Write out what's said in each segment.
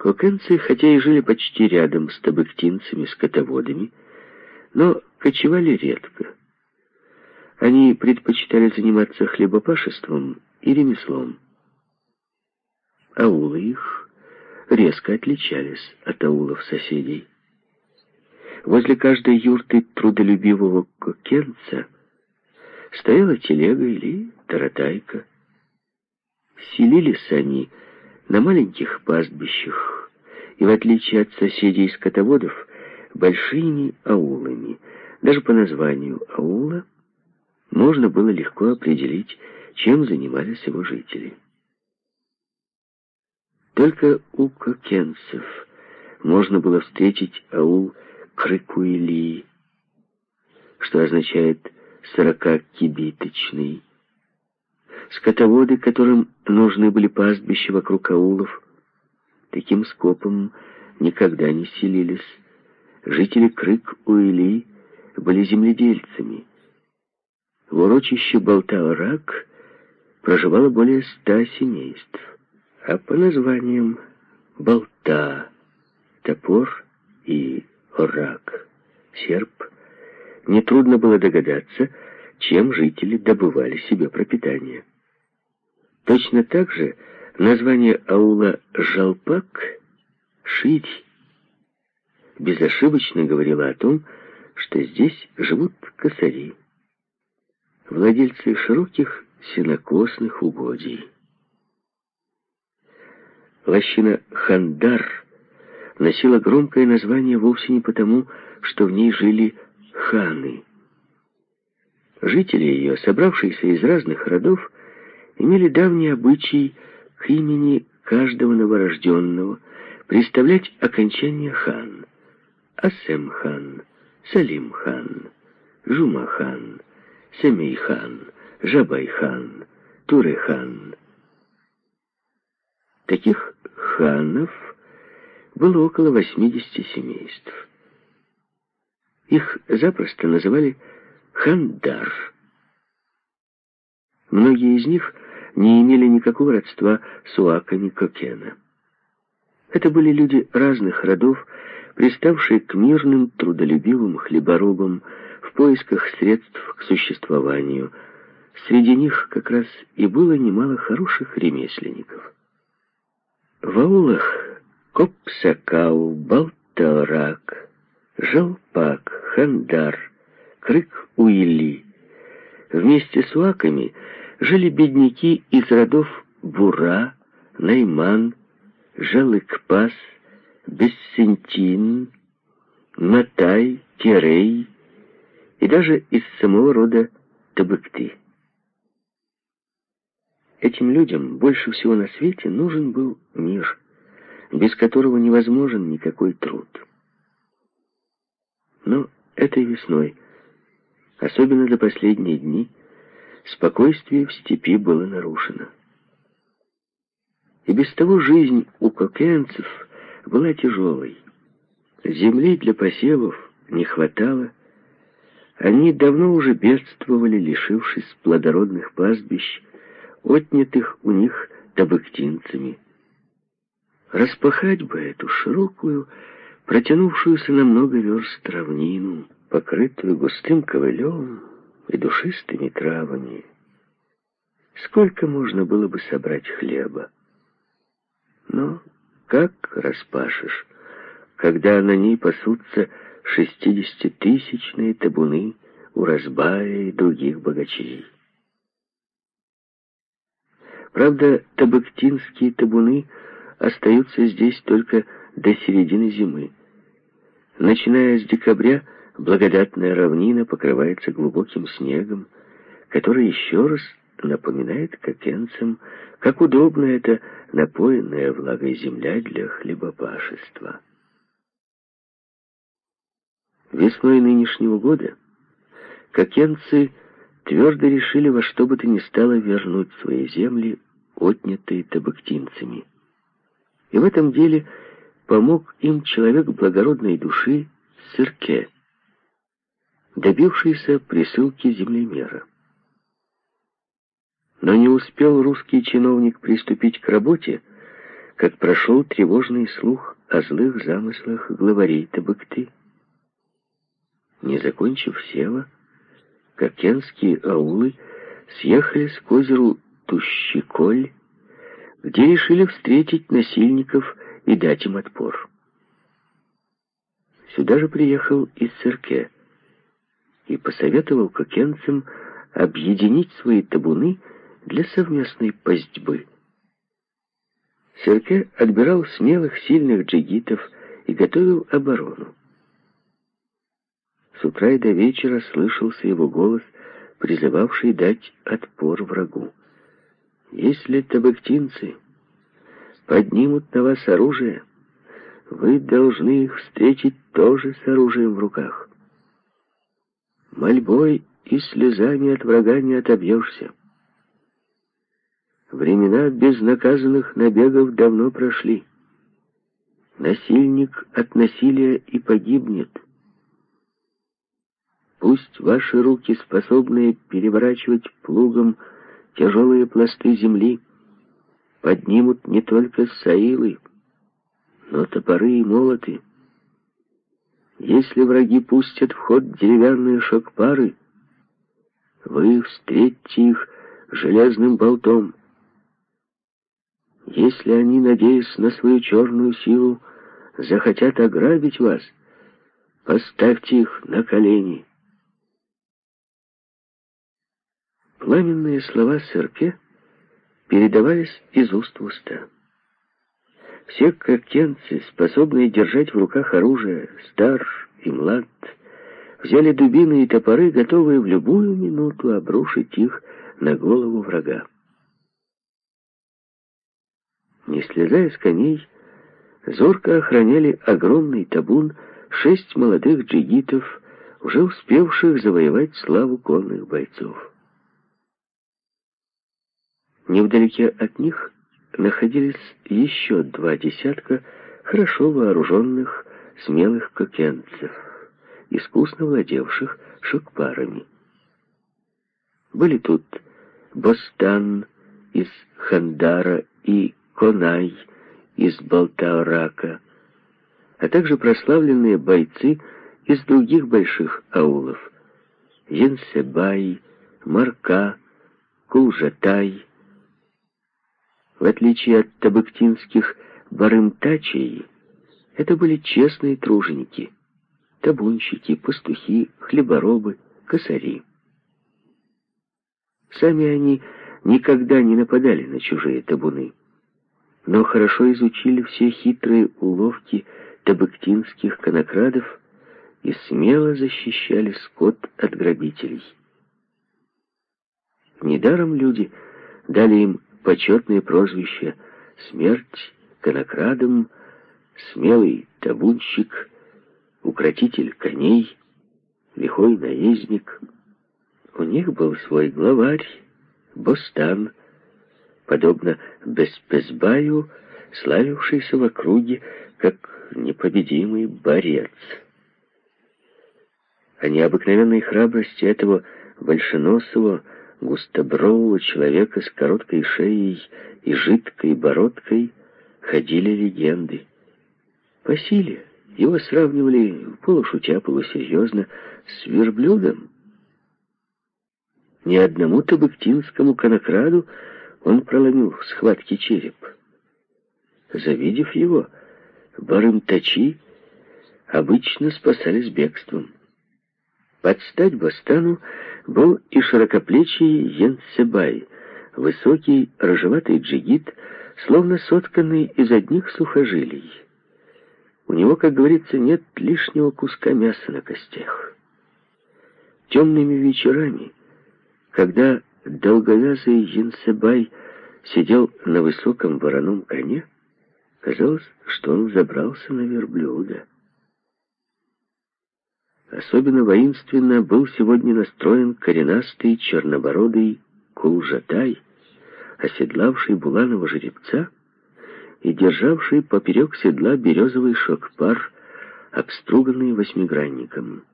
Кокенцы, хотя и жили почти рядом с табыктинцами, скотоводами, но кочевали редко. Они предпочитали заниматься хлебопашеством и ремеслом. Аулы их резко отличались от аулов соседей. Возле каждой юрты трудолюбивого кокенца стояла телега или таратайка. Селились они на маленьких пастбищах и, в отличие от соседей-скотоводов, большими аулами. Даже по названию аула можно было легко определить, чем занимались его жители. Только у кокенцев можно было встретить аул Крыкуили, что означает «сорокакибиточный». Скотоводы, которым нужны были пастбища вокруг аулов, таким скопом никогда не селились. Жители Крык-Уэли были земледельцами. В урочище Болтау-Рак проживало более ста семейств, а по названиям Болта, Топор и Рак, Серп, нетрудно было догадаться, чем жители добывали себе пропитание. Точно так же название аула Жалпак — Ширь безошибочно говорило о том, что здесь живут косари, владельцы широких сенокосных угодий. Лощина Хандар носила громкое название вовсе не потому, что в ней жили ханы. Жители ее, собравшиеся из разных родов, имели давний обычай к имени каждого новорожденного представлять окончание хан. Асем-хан, Салим-хан, Жума-хан, Семей-хан, Жабай-хан, Туре-хан. Таких ханов было около 80 семейств. Их запросто называли хандар. Многие из них не имели никакого родства с уаками Кокена. Это были люди разных родов, приставшие к мирным, трудолюбивым хлеборобам в поисках средств к существованию. Среди них как раз и было немало хороших ремесленников. В аулах Копсакау, Балтарак, Жалпак, Хандар, Крык-Уили вместе с ваками жили бедняки из родов Бура, Найман, Жалыкпас, Бессентин, Матай, Керей и даже из самого рода Табыкты. Этим людям больше всего на свете нужен был мир, без которого невозможен никакой труд. Но этой весной, особенно до последние дни, спокойствие в степи было нарушено. И без того жизнь у кокенцев была тяжелой. Земли для посевов не хватало. Они давно уже бедствовали, лишившись плодородных пастбищ, отнятых у них табыктинцами. Распахать бы эту широкую, протянувшуюся на много верст равнину, покрытую густым ковылем и душистыми травами. Сколько можно было бы собрать хлеба? Но как распашешь, когда на ней пасутся шестидесятитысячные табуны у разбая и других богачей? Правда, табыктинские табуны остаются здесь только до середины зимы. Начиная с декабря, благодатная равнина покрывается глубоким снегом, который еще раз напоминает кокенцам, как удобно это напоенная влагой земля для хлебопашества. Весной нынешнего года кокенцы твердо решили во что бы то ни стало вернуть свои земли, отнятые табактинцами. И в этом деле помог им человек благородной души Сырке, добившийся присылки землемера. Но не успел русский чиновник приступить к работе, как прошел тревожный слух о злых замыслах главарей Табыкты. Не закончив села, кокенские аулы съехались к озеру Тущиколь, где решили встретить насильников и дать им отпор. Сюда же приехал из Церке и посоветовал кокенцам объединить свои табуны для совместной пастьбы. Серке отбирал смелых, сильных джигитов и готовил оборону. С утра и до вечера слышался его голос, призывавший дать отпор врагу. «Если табыктинцы поднимут на вас оружие, вы должны их встретить тоже с оружием в руках. Мольбой и слезами от врага не отобьешься. Времена безнаказанных набегов давно прошли. Насильник от насилия и погибнет. Пусть ваши руки, способные переворачивать плугом тяжелые пласты земли, поднимут не только саилы, но топоры и молоты. Если враги пустят в ход деревянные шокпары, вы встретите их железным болтом. Если они, надеясь на свою черную силу, захотят ограбить вас, поставьте их на колени. Пламенные слова Серке передавались из уст в уста. Все кокенцы, способные держать в руках оружие, стар и млад, взяли дубины и топоры, готовые в любую минуту обрушить их на голову врага. Не слезая с коней, зорко охраняли огромный табун шесть молодых джигитов, уже успевших завоевать славу конных бойцов. Невдалеке от них находились еще два десятка хорошо вооруженных, смелых кокенцев, искусно владевших шокпарами. Были тут Бостан из Хандара и Конай из Балтаорака, а также прославленные бойцы из других больших аулов — Янсебай, Марка, Кулжатай, в отличие от табыктинских барымтачей, это были честные труженики, табунщики, пастухи, хлеборобы, косари. Сами они никогда не нападали на чужие табуны, но хорошо изучили все хитрые уловки табыктинских конокрадов и смело защищали скот от грабителей. Недаром люди дали им почетные прозвища «Смерть», «Конокрадом», «Смелый табунщик», «Укротитель коней», «Лихой наездник». У них был свой главарь, Бостан, подобно Беспезбаю, славившийся в округе как непобедимый борец. О необыкновенной храбрости этого большеносого, густобрового человека с короткой шеей и жидкой бородкой ходили легенды. По силе его сравнивали полушутя, полусерьезно с верблюдом. Ни одному табыктинскому конокраду он проломил в схватке череп. Завидев его, барымтачи обычно спасались бегством. Под стать Бастану был и широкоплечий Янсебай, высокий, рыжеватый джигит, словно сотканный из одних сухожилий. У него, как говорится, нет лишнего куска мяса на костях. Темными вечерами, когда долговязый Янсебай сидел на высоком вороном коне, казалось, что он забрался на верблюда. Особенно воинственно был сегодня настроен коренастый чернобородый Кулжатай, оседлавший Буланова жеребца и державший поперек седла березовый шокпар, обструганный восьмигранником.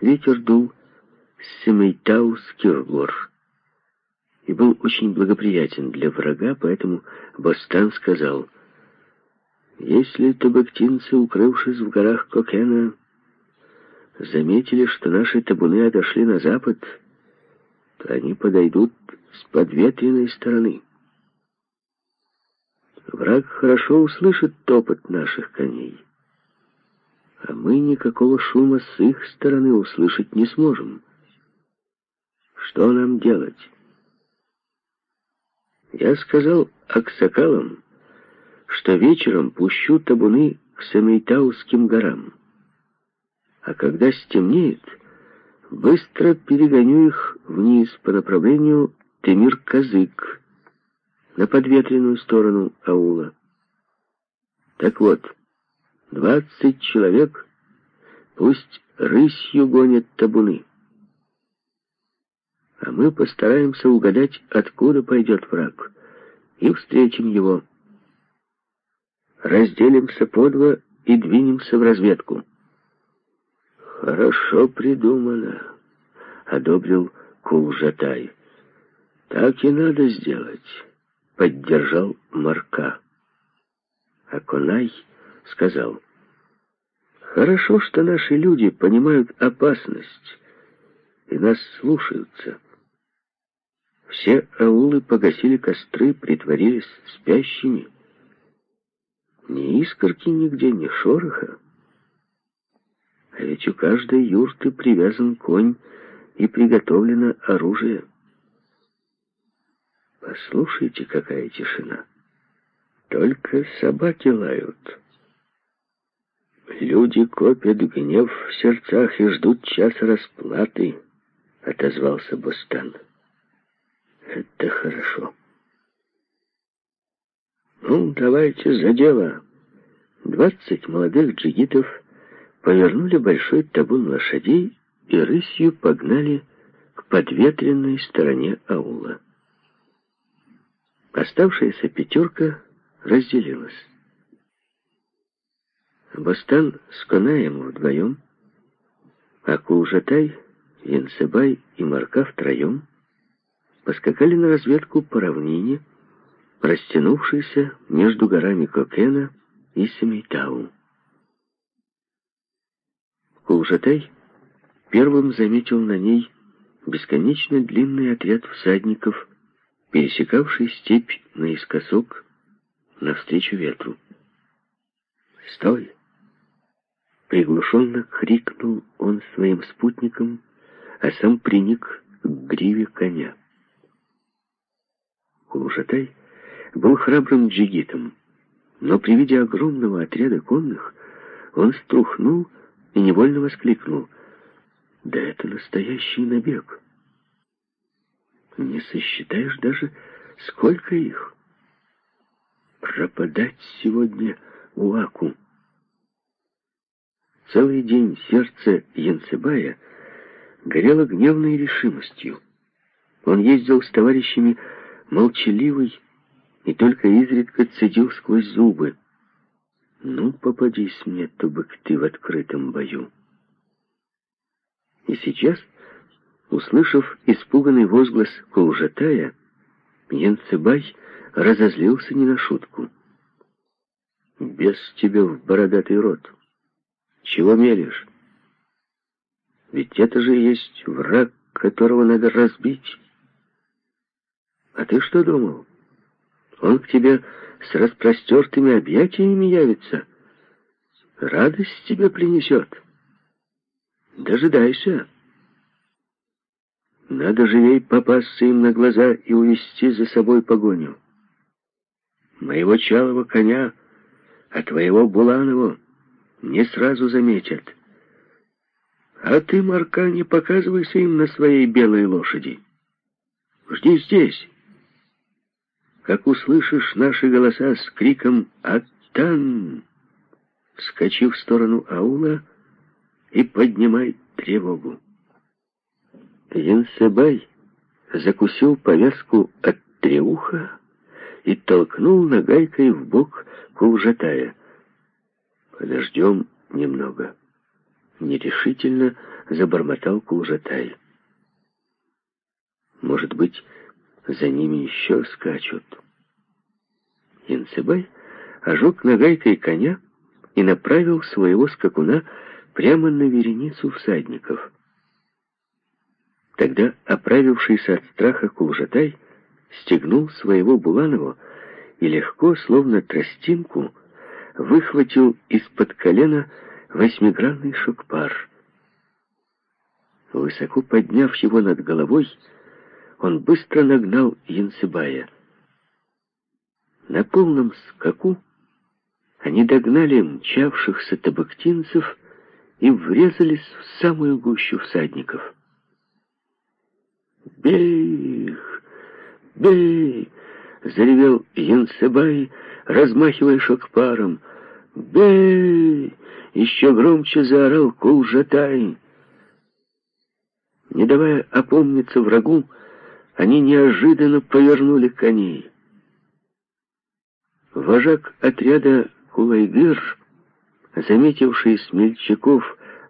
Ветер дул с Семейтауских гор, и был очень благоприятен для врага, поэтому Бостан сказал, «Если табактинцы, укрывшись в горах Кокена, заметили, что наши табуны отошли на запад, то они подойдут с подветренной стороны. Враг хорошо услышит топот наших коней, а мы никакого шума с их стороны услышать не сможем. Что нам делать? Я сказал Аксакалам, что вечером пущу табуны к Самейтауским горам а когда стемнеет, быстро перегоню их вниз по направлению Темир-Казык, на подветренную сторону аула. Так вот, двадцать человек пусть рысью гонят табуны. А мы постараемся угадать, откуда пойдет враг, и встретим его. Разделимся по два и двинемся в разведку. «Хорошо придумано», — одобрил Кулжатай. «Так и надо сделать», — поддержал Марка. А Конай сказал, «Хорошо, что наши люди понимают опасность и нас слушаются». Все аулы погасили костры, притворились спящими. Ни искорки нигде, ни шороха. А ведь у каждой юрты привязан конь и приготовлено оружие. Послушайте, какая тишина. Только собаки лают. Люди копят гнев в сердцах и ждут часа расплаты, отозвался Бостан. Это хорошо. Ну, давайте за дело. Двадцать молодых джигитов повернули большой табун лошадей и рысью погнали к подветренной стороне аула. Оставшаяся пятерка разделилась. Бастан с Конаем вдвоем, а Кулжатай, и Марка втроем поскакали на разведку по равнине, растянувшейся между горами Кокена и Семейтау. Кулжатай первым заметил на ней бесконечно длинный отряд всадников, пересекавший степь наискосок навстречу ветру. «Стой!» Приглушенно крикнул он своим спутникам, а сам приник к гриве коня. Кулжатай был храбрым джигитом, но при виде огромного отряда конных он струхнул и невольно воскликнул. «Да это настоящий набег! Не сосчитаешь даже, сколько их! Пропадать сегодня у Аку!» Целый день сердце Янцебая горело гневной решимостью. Он ездил с товарищами молчаливый и только изредка цедил сквозь зубы. Ну, попадись мне, тубык, ты в открытом бою. И сейчас, услышав испуганный возглас Кулжатая, Янцебай разозлился не на шутку. «Без тебя в бородатый рот! Чего мелешь? Ведь это же есть враг, которого надо разбить. А ты что думал? Он к тебе с распростертыми объятиями явится. Радость тебе принесет. Дожидайся. Надо живей попасться им на глаза и увести за собой погоню. Моего чалого коня, а твоего Буланова не сразу заметят. А ты, Марка, не показывайся им на своей белой лошади. Жди здесь как услышишь наши голоса с криком «Аттан!», скачи в сторону аула и поднимай тревогу. Янсебай закусил повязку от треуха и толкнул нагайкой в бок Кулжатая. «Подождем немного», — нерешительно забормотал Кулжатай. «Может быть, за ними еще скачут. Янцебай ожег нагайкой коня и направил своего скакуна прямо на вереницу всадников. Тогда, оправившийся от страха Кулжатай, стегнул своего Буланова и легко, словно тростинку, выхватил из-под колена восьмигранный шокпар. Высоко подняв его над головой, он быстро нагнал Янцебая. На полном скаку они догнали мчавшихся табактинцев и врезались в самую гущу всадников. «Бей их! Бей!» — заревел Янсебай, размахивая шокпаром. «Бей!» — еще громче заорал Кулжатай. Не давая опомниться врагу, они неожиданно повернули коней. Вожак отряда Кулайгыр, заметивший смельчаков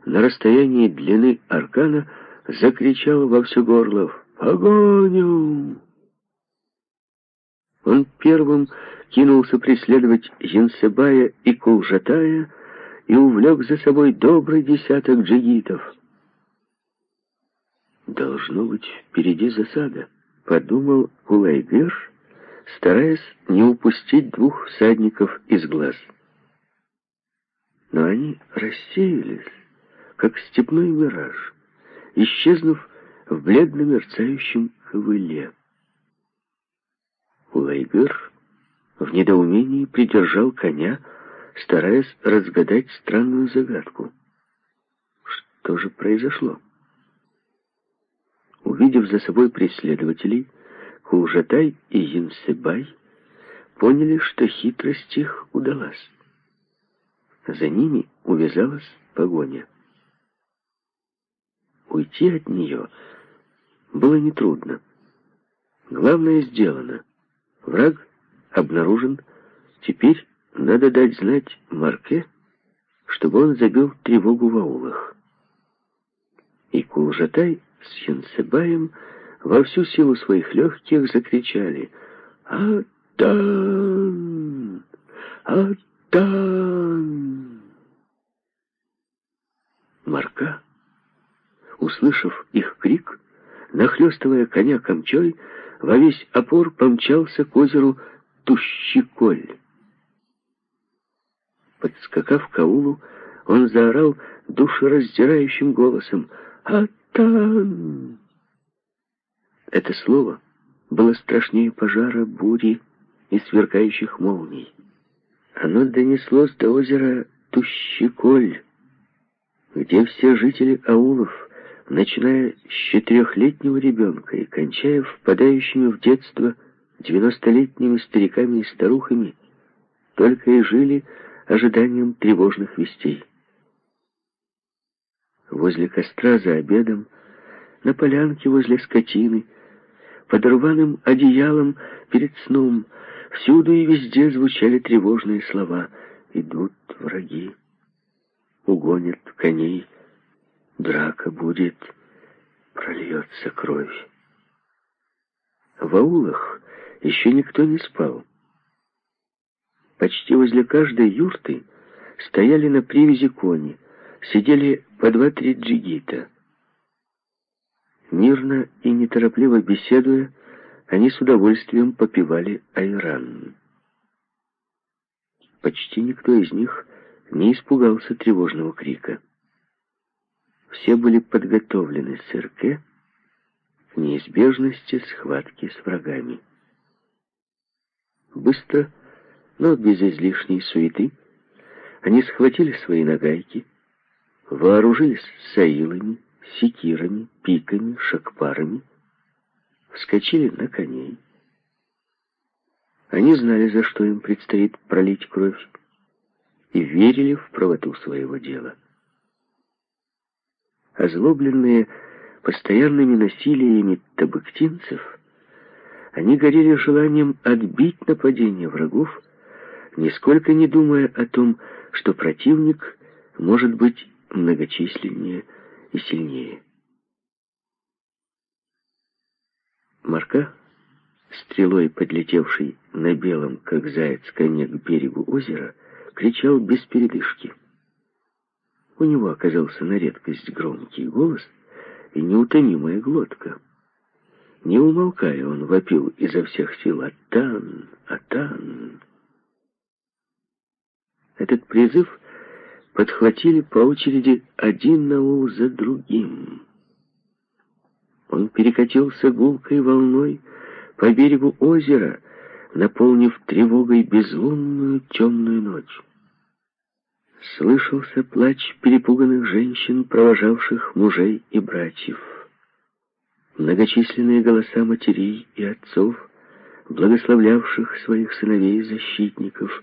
на расстоянии длины аркана, закричал во все горло «В Он первым кинулся преследовать Янсебая и Кулжатая и увлек за собой добрый десяток джигитов. «Должно быть, впереди засада», — подумал Кулайгыр, стараясь не упустить двух всадников из глаз. Но они рассеялись, как степной мираж, исчезнув в бледно мерцающем ковыле. Улайгыр в недоумении придержал коня, стараясь разгадать странную загадку. Что же произошло? Увидев за собой преследователей, Кулжатай и Янсебай поняли, что хитрость их удалась. За ними увязалась погоня. Уйти от нее было нетрудно. Главное сделано. Враг обнаружен. Теперь надо дать знать Марке, чтобы он забил тревогу в аулах. И Кулжатай с Янсебаем во всю силу своих легких закричали «Атан! Атан!» Марка, услышав их крик, нахлестывая коня камчой, во весь опор помчался к озеру Тущиколь. Подскакав к аулу, он заорал душераздирающим голосом «Атан!» Это слово было страшнее пожара, бури и сверкающих молний. Оно донеслось до озера Тущиколь, где все жители аулов, начиная с четырехлетнего ребенка и кончая впадающими в детство девяностолетними стариками и старухами, только и жили ожиданием тревожных вестей. Возле костра за обедом, на полянке возле скотины — под рваным одеялом перед сном всюду и везде звучали тревожные слова. Идут враги, угонят коней, драка будет, прольется кровь. В аулах еще никто не спал. Почти возле каждой юрты стояли на привязи кони, сидели по два-три джигита — Мирно и неторопливо беседуя, они с удовольствием попивали айран. Почти никто из них не испугался тревожного крика. Все были подготовлены с РК к неизбежности схватки с врагами. Быстро, но без излишней суеты, они схватили свои нагайки, вооружились саилами, секирами, пиками, шакпарами, вскочили на коней. Они знали, за что им предстоит пролить кровь, и верили в правоту своего дела. Озлобленные постоянными насилиями табыктинцев, они горели желанием отбить нападение врагов, нисколько не думая о том, что противник может быть многочисленнее и сильнее. Марка стрелой подлетевший на белом, как заяц, коне к берегу озера, кричал без передышки. У него оказался на редкость громкий голос и неутомимая глотка. Не умолкая, он вопил изо всех сил «Атан! Атан!». Этот призыв подхватили по очереди один наул за другим. Он перекатился гулкой волной по берегу озера, наполнив тревогой безлунную темную ночь. Слышался плач перепуганных женщин, провожавших мужей и братьев. Многочисленные голоса матерей и отцов, благословлявших своих сыновей и защитников,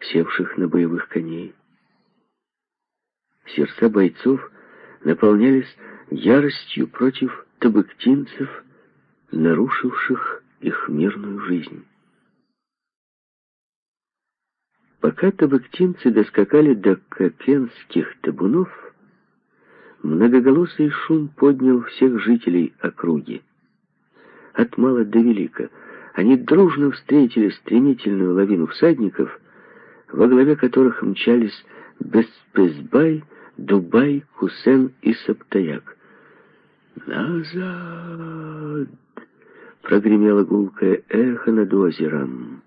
севших на боевых коней. Сердца бойцов наполнялись яростью против табыктинцев, нарушивших их мирную жизнь. Пока табыктинцы доскакали до кокенских табунов, многоголосый шум поднял всех жителей округи. От мала до велика они дружно встретили стремительную лавину всадников, во главе которых мчались Беспезбай, Дубай, Кусен и Саптаяк. «Назад!» — прогремело гулкое эхо над озером.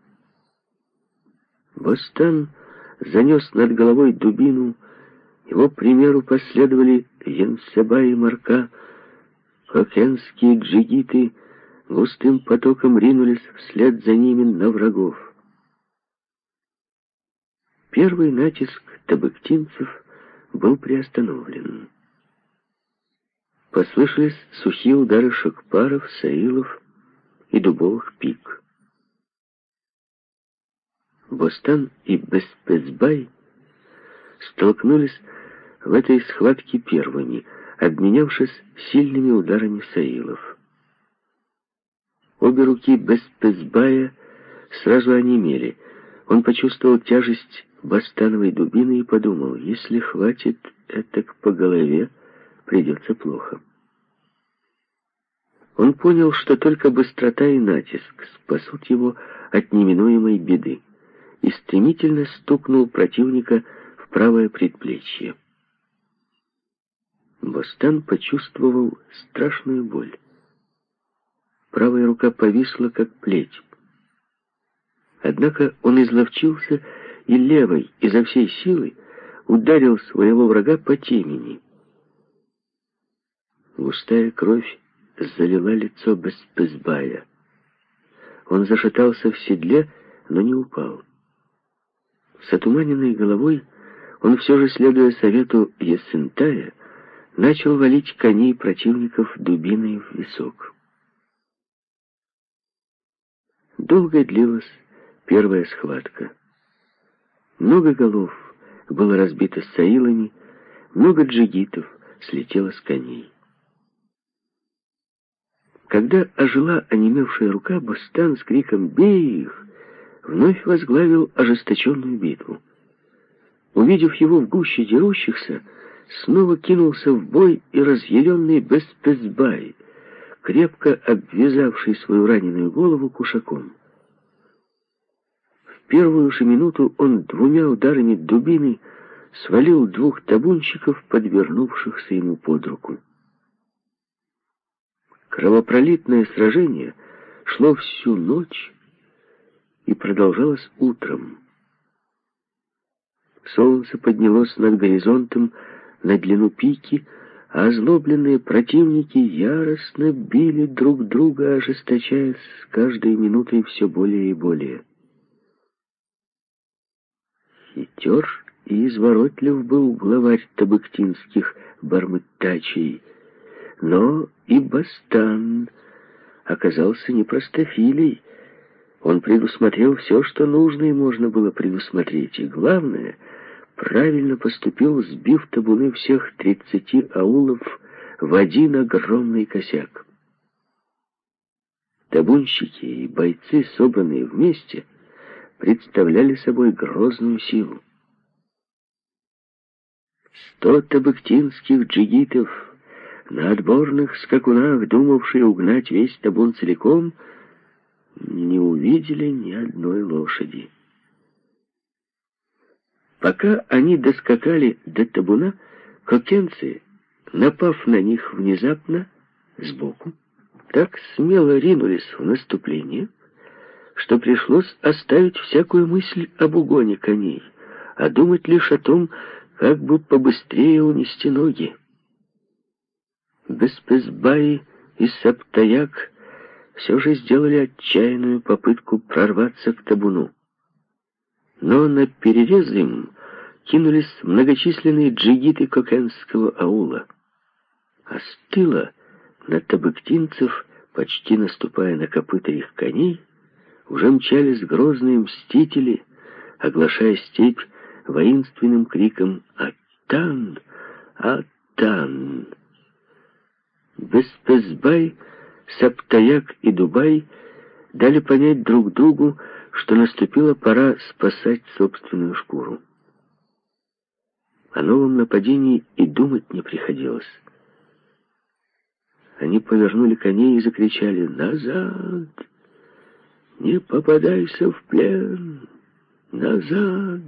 Бостан занес над головой дубину, его примеру последовали Янсеба и Марка, хокенские джигиты густым потоком ринулись вслед за ними на врагов. Первый натиск табыктинцев был приостановлен. Послышались сухие удары шокпаров, саилов и дубовых пик. Бостан и Беспецбай столкнулись в этой схватке первыми, обменявшись сильными ударами саилов. Обе руки Беспецбая сразу онемели. Он почувствовал тяжесть бастановой дубины и подумал, если хватит этак по голове, придется плохо. Он понял, что только быстрота и натиск спасут его от неминуемой беды и стремительно стукнул противника в правое предплечье. Бостан почувствовал страшную боль. Правая рука повисла, как плеть. Однако он изловчился и левой изо всей силы ударил своего врага по темени. Густая кровь залила лицо Беспезбая. Он зашатался в седле, но не упал. С отуманенной головой он все же, следуя совету Есентая, начал валить коней противников дубиной в висок. Долго длилась первая схватка. Много голов было разбито саилами, много джигитов слетело с коней. Когда ожила онемевшая рука, Бастан с криком «Бей их!» вновь возглавил ожесточенную битву. Увидев его в гуще дерущихся, снова кинулся в бой и разъяренный Беспезбай, крепко обвязавший свою раненую голову кушаком. Первую же минуту он двумя ударами дубины свалил двух табунщиков, подвернувшихся ему под руку. Кровопролитное сражение шло всю ночь, и продолжалось утром. Солнце поднялось над горизонтом на длину пики, а озлобленные противники яростно били друг друга, ожесточаясь с каждой минутой все более и более. Хитер и изворотлив был главарь табыктинских бармытачей, но и Бастан оказался не простофилей, он предусмотрел все, что нужно и можно было предусмотреть. И главное, правильно поступил, сбив табуны всех тридцати аулов в один огромный косяк. Табунщики и бойцы, собранные вместе, представляли собой грозную силу. Сто табыктинских джигитов на отборных скакунах, думавшие угнать весь табун целиком — не увидели ни одной лошади. Пока они доскакали до табуна, кокенцы, напав на них внезапно, сбоку, так смело ринулись в наступление, что пришлось оставить всякую мысль об угоне коней, а думать лишь о том, как бы побыстрее унести ноги. Беспезбаи и Саптаяк все же сделали отчаянную попытку прорваться к табуну. Но на перерез им кинулись многочисленные джигиты кокенского аула. А с тыла на табыктинцев, почти наступая на копыта их коней, уже мчались грозные мстители, оглашая степь воинственным криком «Аттан! Аттан!». Беспезбай, Саптаяк и Дубай дали понять друг другу, что наступила пора спасать собственную шкуру. О новом нападении и думать не приходилось. Они повернули коней и закричали «Назад! Не попадайся в плен! Назад!»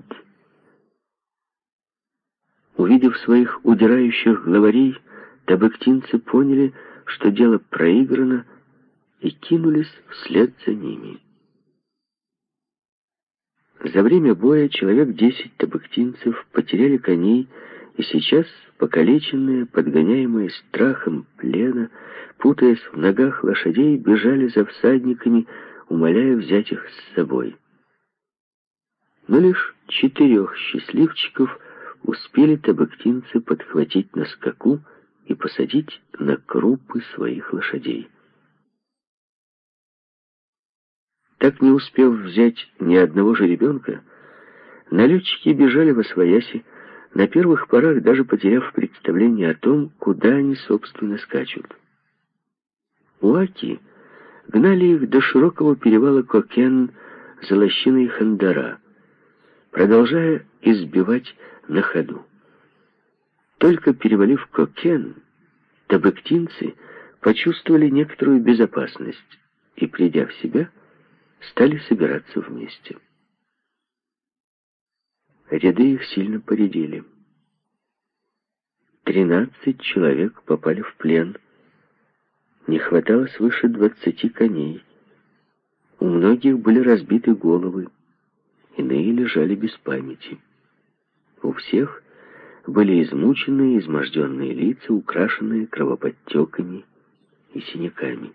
Увидев своих удирающих главарей, табыктинцы поняли, что дело проиграно, и кинулись вслед за ними. За время боя человек десять табыктинцев потеряли коней, и сейчас, покалеченные, подгоняемые страхом плена, путаясь в ногах лошадей, бежали за всадниками, умоляя взять их с собой. Но лишь четырех счастливчиков успели табыктинцы подхватить на скаку и посадить на крупы своих лошадей. Так не успев взять ни одного же ребенка, налетчики бежали во свояси, на первых порах даже потеряв представление о том, куда они, собственно, скачут. Уаки гнали их до широкого перевала Кокен за лощиной Хандара, продолжая избивать на ходу. Только перевалив Кокен, табыктинцы почувствовали некоторую безопасность и, придя в себя, стали собираться вместе. Ряды их сильно поредели. Тринадцать человек попали в плен. Не хватало свыше двадцати коней. У многих были разбиты головы, иные лежали без памяти. У всех были измученные, изможденные лица, украшенные кровоподтеками и синяками.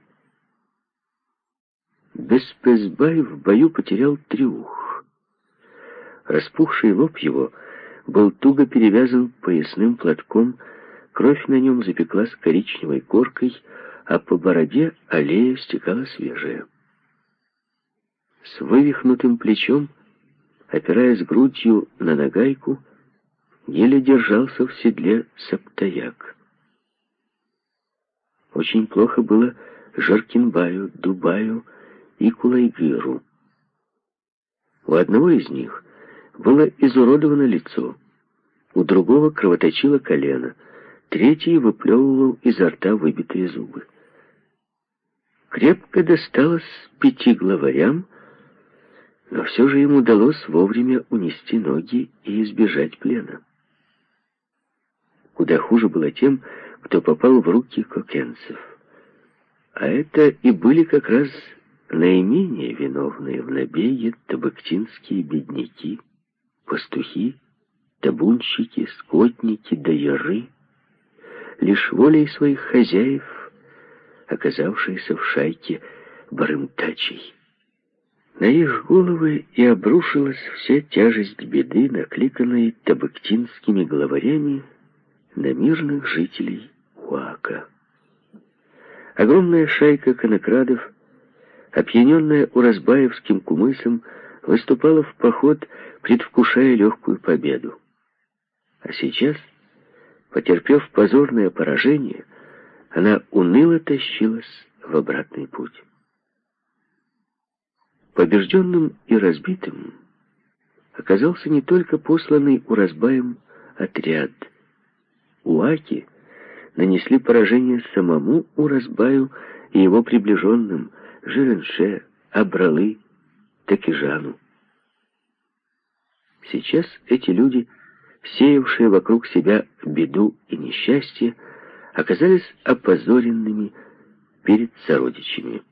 Беспезбай в бою потерял трюх. Распухший лоб его был туго перевязан поясным платком, кровь на нем запеклась коричневой коркой, а по бороде аллея стекала свежая. С вывихнутым плечом, опираясь грудью на нагайку, еле держался в седле Саптаяк. Очень плохо было Жаркинбаю, Дубаю, и Кулайгыру. У одного из них было изуродовано лицо, у другого кровоточило колено, третий выплевывал изо рта выбитые зубы. Крепко досталось пяти главарям, но все же им удалось вовремя унести ноги и избежать плена. Куда хуже было тем, кто попал в руки кокенцев. А это и были как раз наименее виновные в набеге табактинские бедняки, пастухи, табунщики, скотники, дояры, лишь волей своих хозяев, оказавшиеся в шайке барымтачей. На их головы и обрушилась вся тяжесть беды, накликанной табактинскими главарями на мирных жителей Уака. Огромная шайка конокрадов опьяненная Уразбаевским кумысом, выступала в поход, предвкушая легкую победу. А сейчас, потерпев позорное поражение, она уныло тащилась в обратный путь. Побежденным и разбитым оказался не только посланный Уразбаем отряд. Уаки нанесли поражение самому Уразбаю и его приближенным, Жиленше, Абралы, так и Жанну. Сейчас эти люди, сеявшие вокруг себя беду и несчастье, оказались опозоренными перед сородичами.